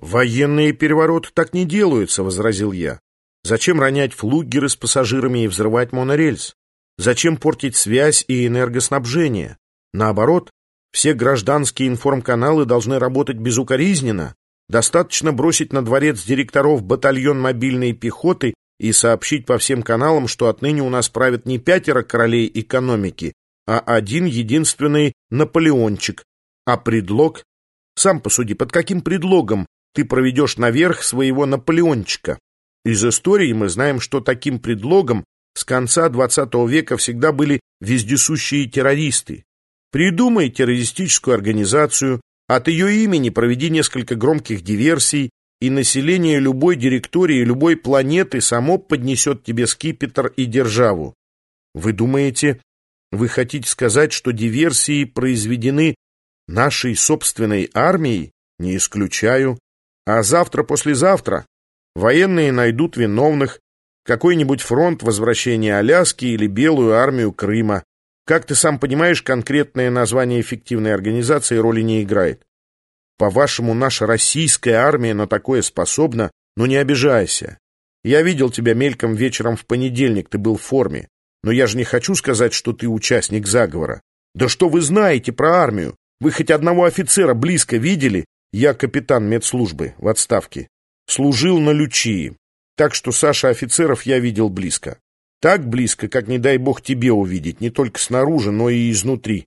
«Военные перевороты так не делаются», — возразил я. «Зачем ронять флугеры с пассажирами и взрывать монорельс? Зачем портить связь и энергоснабжение? Наоборот, все гражданские информканалы должны работать безукоризненно. Достаточно бросить на дворец директоров батальон мобильной пехоты и сообщить по всем каналам, что отныне у нас правят не пятеро королей экономики, а один единственный Наполеончик. А предлог? Сам посуди, под каким предлогом ты проведешь наверх своего Наполеончика? Из истории мы знаем, что таким предлогом с конца XX века всегда были вездесущие террористы. Придумай террористическую организацию, от ее имени проведи несколько громких диверсий, и население любой директории, любой планеты само поднесет тебе скипетр и державу. Вы думаете, вы хотите сказать, что диверсии произведены нашей собственной армией? Не исключаю. А завтра-послезавтра военные найдут виновных, какой-нибудь фронт возвращения Аляски или Белую армию Крыма. Как ты сам понимаешь, конкретное название эффективной организации роли не играет. По-вашему, наша российская армия на такое способна? Но не обижайся. Я видел тебя мельком вечером в понедельник, ты был в форме. Но я же не хочу сказать, что ты участник заговора. Да что вы знаете про армию? Вы хоть одного офицера близко видели? Я капитан медслужбы в отставке. Служил на Лючии. Так что Саша офицеров я видел близко. Так близко, как не дай бог тебе увидеть, не только снаружи, но и изнутри.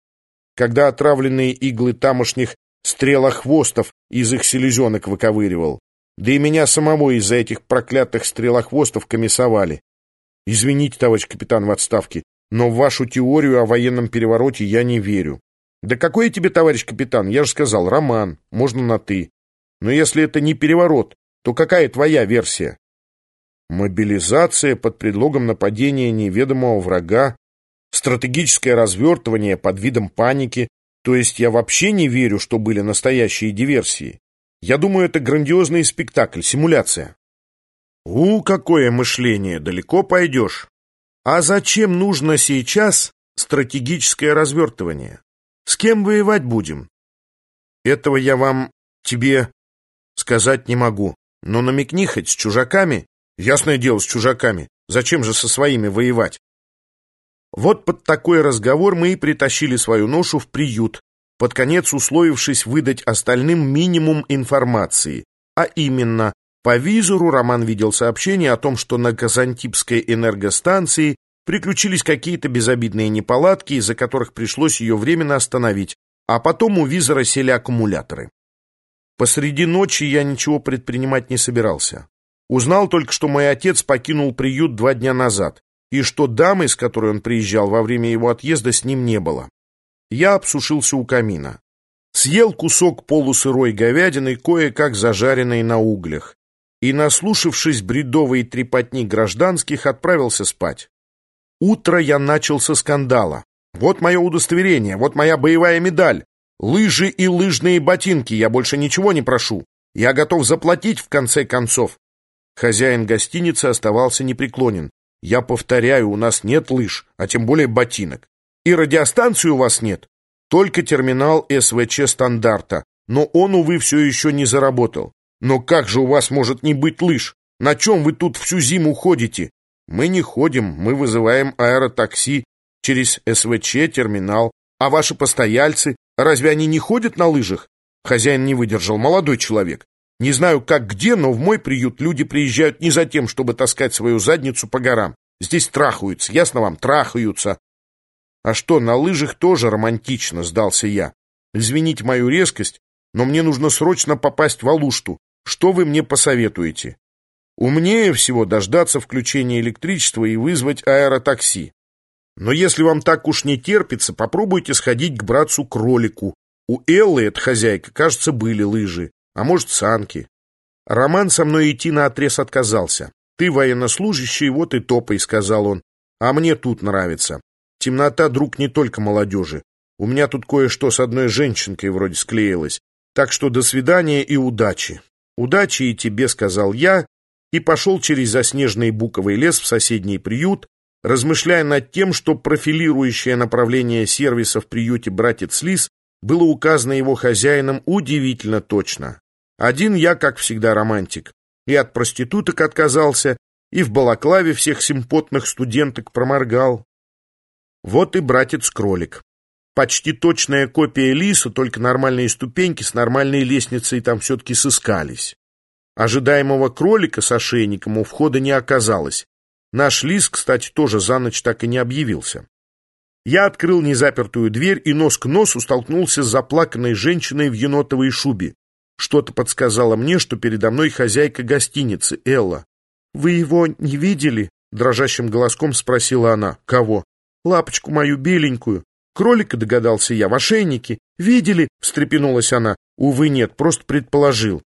Когда отравленные иглы тамошних стрелохвостов из их селезенок выковыривал. Да и меня самого из-за этих проклятых стрелохвостов комиссовали. Извините, товарищ капитан в отставке, но в вашу теорию о военном перевороте я не верю. Да какой я тебе, товарищ капитан? Я же сказал, роман, можно на «ты». Но если это не переворот, то какая твоя версия? Мобилизация под предлогом нападения неведомого врага, стратегическое развертывание под видом паники, то есть я вообще не верю, что были настоящие диверсии. Я думаю, это грандиозный спектакль, симуляция. У, какое мышление, далеко пойдешь. А зачем нужно сейчас стратегическое развертывание? С кем воевать будем? Этого я вам, тебе, сказать не могу. Но намекни хоть с чужаками. Ясное дело, с чужаками. Зачем же со своими воевать? Вот под такой разговор мы и притащили свою ношу в приют, под конец условившись выдать остальным минимум информации, а именно, по визору Роман видел сообщение о том, что на Казантипской энергостанции приключились какие-то безобидные неполадки, из-за которых пришлось ее временно остановить, а потом у визора сели аккумуляторы. Посреди ночи я ничего предпринимать не собирался. Узнал только, что мой отец покинул приют два дня назад, и что дамы, с которой он приезжал во время его отъезда, с ним не было. Я обсушился у камина. Съел кусок полусырой говядины, кое-как зажаренной на углях, и, наслушавшись бредовой трепотни гражданских, отправился спать. Утро я начал со скандала. Вот мое удостоверение, вот моя боевая медаль. Лыжи и лыжные ботинки, я больше ничего не прошу. Я готов заплатить в конце концов. Хозяин гостиницы оставался непреклонен. Я повторяю, у нас нет лыж, а тем более ботинок. И радиостанции у вас нет. Только терминал СВЧ стандарта. Но он, увы, все еще не заработал. Но как же у вас может не быть лыж? На чем вы тут всю зиму ходите? Мы не ходим, мы вызываем аэротакси через СВЧ-терминал. А ваши постояльцы, разве они не ходят на лыжах? Хозяин не выдержал, молодой человек. Не знаю, как где, но в мой приют люди приезжают не за тем, чтобы таскать свою задницу по горам. Здесь трахаются, ясно вам, трахаются. А что, на лыжах тоже романтично, сдался я. Извините мою резкость, но мне нужно срочно попасть в Алушту. Что вы мне посоветуете? Умнее всего дождаться включения электричества и вызвать аэротакси. Но если вам так уж не терпится, попробуйте сходить к братцу-кролику. У Эллы, это хозяйка, кажется, были лыжи а может, санки. Роман со мной идти на отрез отказался. «Ты военнослужащий, вот и топай», — сказал он. «А мне тут нравится. Темнота — друг не только молодежи. У меня тут кое-что с одной женщинкой вроде склеилось. Так что до свидания и удачи». «Удачи и тебе», — сказал я, и пошел через заснеженный буковый лес в соседний приют, размышляя над тем, что профилирующее направление сервиса в приюте «Братец Лис» было указано его хозяином удивительно точно. Один я, как всегда, романтик. И от проституток отказался, и в балаклаве всех симпотных студенток проморгал. Вот и братец-кролик. Почти точная копия лиса, только нормальные ступеньки с нормальной лестницей там все-таки сыскались. Ожидаемого кролика с ошейником у входа не оказалось. Наш лис, кстати, тоже за ночь так и не объявился. Я открыл незапертую дверь и нос к носу столкнулся с заплаканной женщиной в енотовой шубе. Что-то подсказало мне, что передо мной хозяйка гостиницы, Элла. «Вы его не видели?» — дрожащим голоском спросила она. «Кого?» «Лапочку мою беленькую. Кролика, догадался я, в ошейнике. Видели?» — встрепенулась она. «Увы, нет, просто предположил».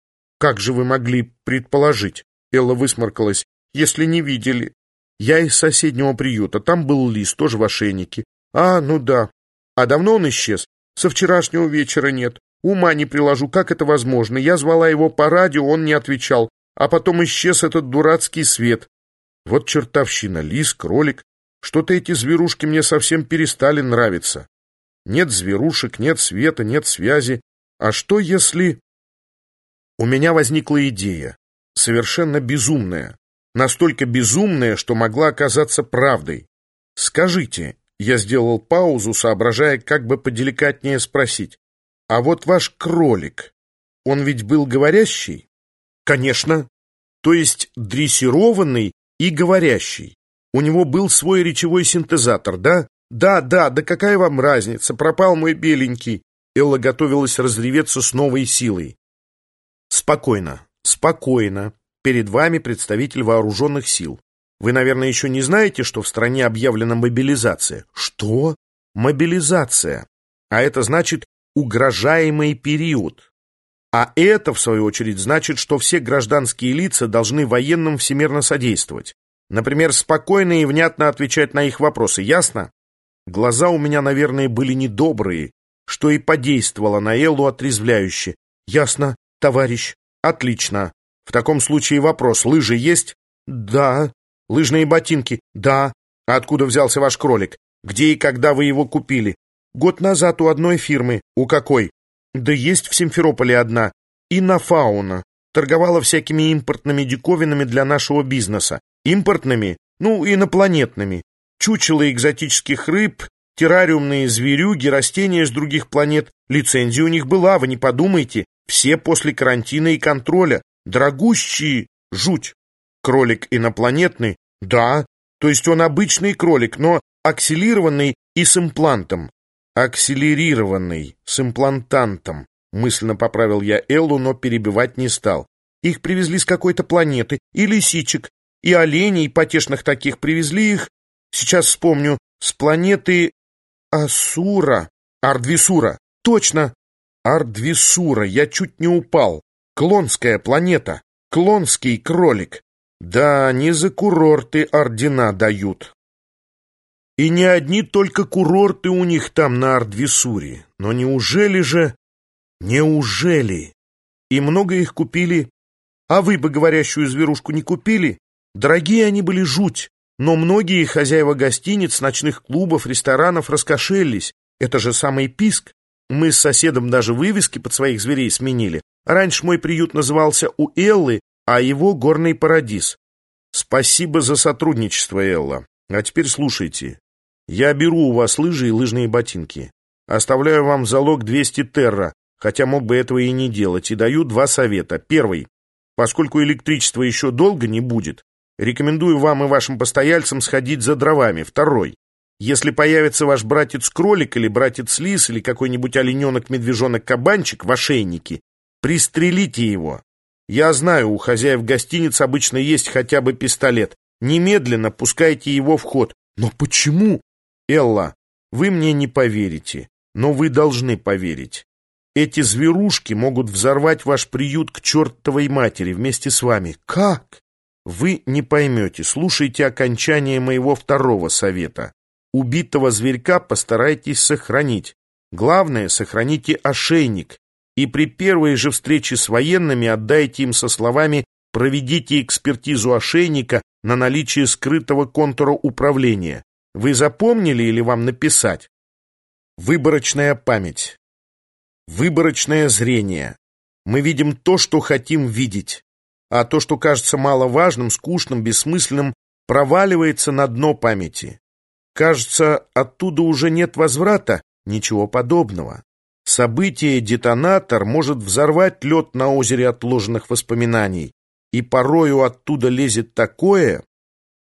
«Как же вы могли предположить?» Элла высморкалась. «Если не видели». Я из соседнего приюта. Там был лис, тоже в ошейнике. А, ну да. А давно он исчез? Со вчерашнего вечера нет. Ума не приложу, как это возможно. Я звала его по радио, он не отвечал. А потом исчез этот дурацкий свет. Вот чертовщина. Лис, кролик. Что-то эти зверушки мне совсем перестали нравиться. Нет зверушек, нет света, нет связи. А что если... У меня возникла идея. Совершенно безумная настолько безумная, что могла оказаться правдой. Скажите, я сделал паузу, соображая, как бы поделикатнее спросить, а вот ваш кролик, он ведь был говорящий? Конечно. То есть дрессированный и говорящий. У него был свой речевой синтезатор, да? Да, да, да какая вам разница, пропал мой беленький. Элла готовилась разреветься с новой силой. Спокойно, спокойно, Перед вами представитель вооруженных сил. Вы, наверное, еще не знаете, что в стране объявлена мобилизация. Что? Мобилизация. А это значит угрожаемый период. А это, в свою очередь, значит, что все гражданские лица должны военным всемирно содействовать. Например, спокойно и внятно отвечать на их вопросы. Ясно? Глаза у меня, наверное, были недобрые, что и подействовало на Эллу отрезвляюще. Ясно, товарищ. Отлично. В таком случае вопрос, лыжи есть? Да. Лыжные ботинки? Да. А откуда взялся ваш кролик? Где и когда вы его купили? Год назад у одной фирмы. У какой? Да есть в Симферополе одна. Иннофауна. Торговала всякими импортными диковинами для нашего бизнеса. Импортными? Ну, инопланетными. Чучело экзотических рыб, террариумные зверюги, растения с других планет. Лицензия у них была, вы не подумайте. Все после карантина и контроля. Дорогущий жуть. Кролик инопланетный? Да, то есть он обычный кролик, но акселированный и с имплантом. Акселерированный, с имплантантом. Мысленно поправил я Эллу, но перебивать не стал. Их привезли с какой-то планеты, и лисичек, и оленей потешных таких привезли их, сейчас вспомню, с планеты Асура, Ардвисура. Точно, Ардвисура, я чуть не упал. Клонская планета, клонский кролик. Да, не за курорты ордена дают. И не одни только курорты у них там на Ардвисуре. Но неужели же... Неужели? И много их купили? А вы бы говорящую зверушку не купили? Дорогие они были жуть, но многие хозяева гостиниц, ночных клубов, ресторанов раскошелились. Это же самый писк. Мы с соседом даже вывески под своих зверей сменили. Раньше мой приют назывался у Эллы, а его горный парадиз. Спасибо за сотрудничество, Элла. А теперь слушайте. Я беру у вас лыжи и лыжные ботинки. Оставляю вам залог 200 терра, хотя мог бы этого и не делать, и даю два совета. Первый. Поскольку электричества еще долго не будет, рекомендую вам и вашим постояльцам сходить за дровами. Второй. Если появится ваш братец-кролик или братец-лис или какой-нибудь олененок-медвежонок-кабанчик в ошейнике, Пристрелите его. Я знаю, у хозяев гостиниц обычно есть хотя бы пистолет. Немедленно пускайте его в ход. Но почему? Элла, вы мне не поверите, но вы должны поверить. Эти зверушки могут взорвать ваш приют к чертовой матери вместе с вами. Как? Вы не поймете. Слушайте окончание моего второго совета. Убитого зверька постарайтесь сохранить. Главное, сохраните ошейник и при первой же встрече с военными отдайте им со словами «проведите экспертизу ошейника на наличие скрытого контура управления». Вы запомнили или вам написать? Выборочная память. Выборочное зрение. Мы видим то, что хотим видеть. А то, что кажется маловажным, скучным, бессмысленным, проваливается на дно памяти. Кажется, оттуда уже нет возврата, ничего подобного. Событие-детонатор может взорвать лед на озере отложенных воспоминаний, и порою оттуда лезет такое,